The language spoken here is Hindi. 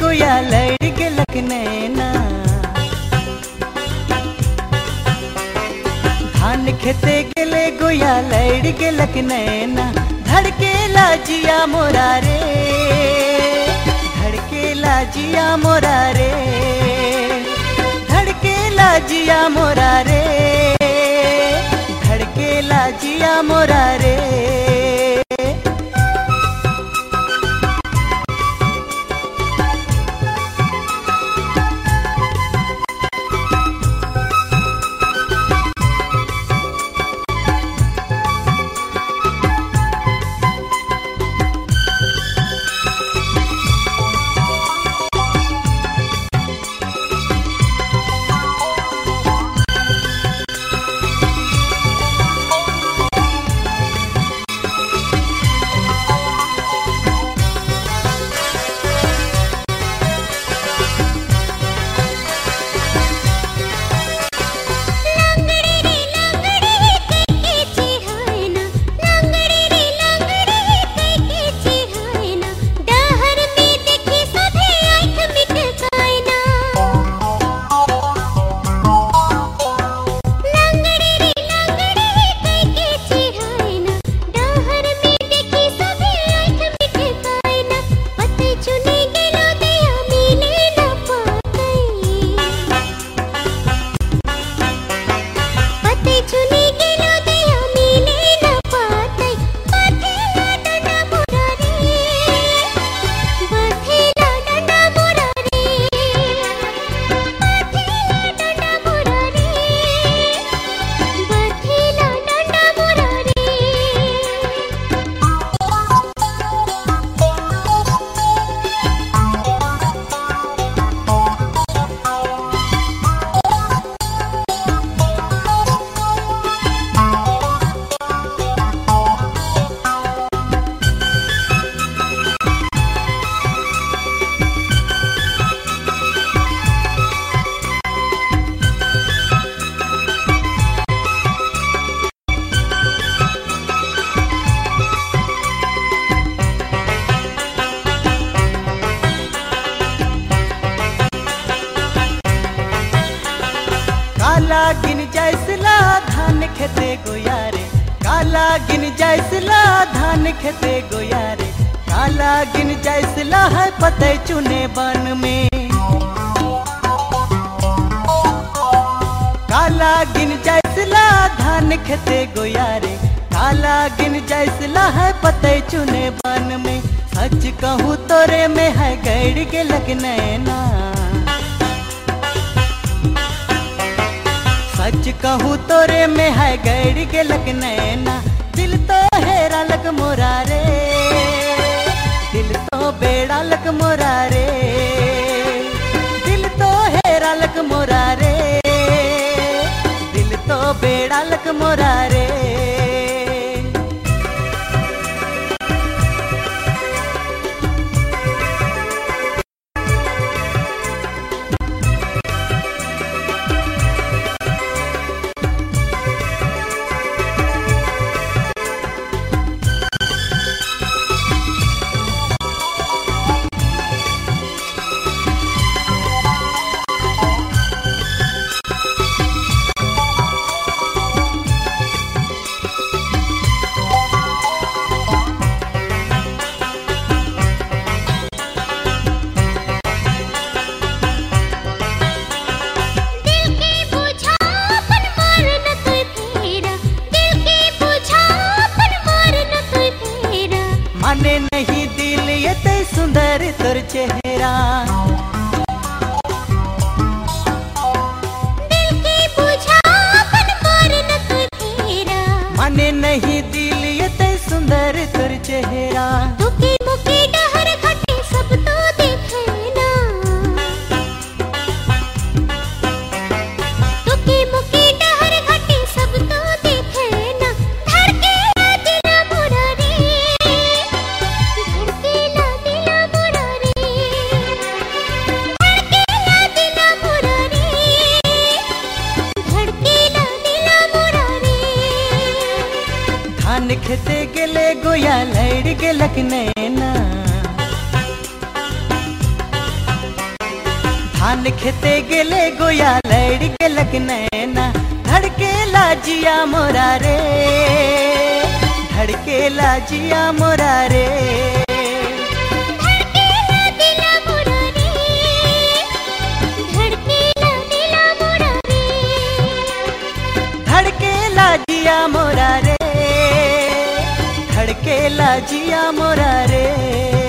गोया लड़ गेलक नैना। धान खेते गेले गोया लड़ गेलक नैना। धड़केला जिया मोरा रे धड़केला जिया मोरा रे धड़केला जिया मोरा रे धड़केला जिया मोरा रे। काला गिन जैसला धान खेते गोयारे काला गिन जैसला धान खेते गोयारे काला गिन जैसला है पते चुने बन में। काला गिन जैसला धान खेते गोयारे काला गिन जैसला है पते चुने बन में। सच कहूँ तोरे में है गैर के लगनैना सच कहू तोरे में है गैर के लग नैना। दिल तो हेरा लग मोरा रे। दिल तो बेड़ा लग मोरा रे। दिल तो हेरा लग मोरा रे। दिल तो बेड़ा लग मोरा रे। चेहरा गेले गोया लड़ गेलक नैना। धान खेते गेले गोया लड़ के नैना। धड़के लाजिया मोरा रे धड़के लाजिया मोरा रे। धड़केला मोरा रे मोरा रे। धड़के लाजिया मोरा रे। लाजिया मोरा रे।